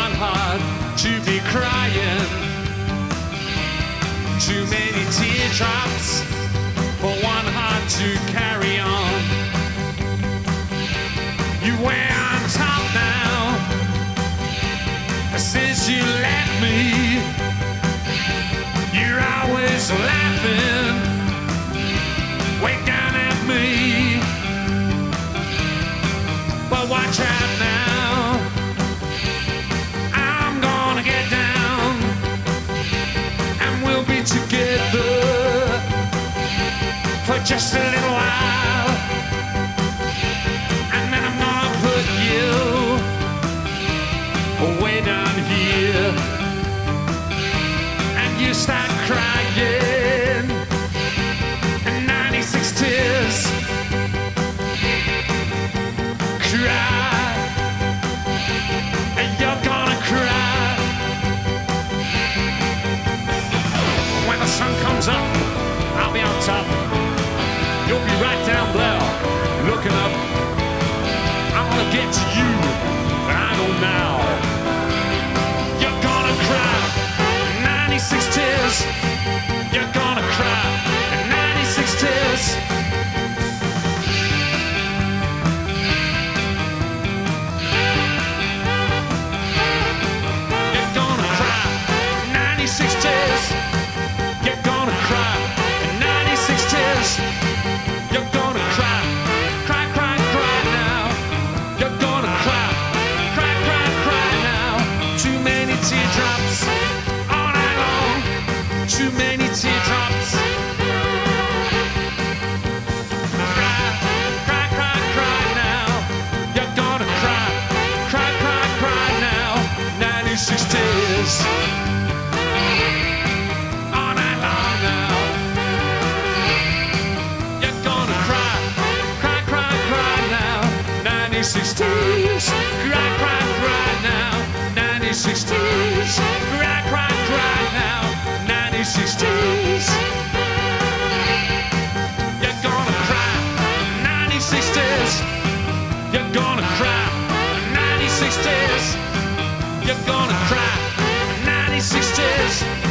one heart to be crying. Too many teardrops for one heart to carry on. You were on top now since you left me. You're always laughing. Together for just a little while. And then I'm gonna put you way down here. And you start crying. And 96 tears. Cry. The up, I'll be on top. You'll be right down there, looking up. I'm gonna get to you. I know now. You're gonna cry 96 tears. 96 96 tears. Cry, cry, cry now. 96 tears. Cry, cry, cry now. 96 tears. You're gonna cry 96 tears. You're gonna cry 96 tears. You're gonna cry 96 tears.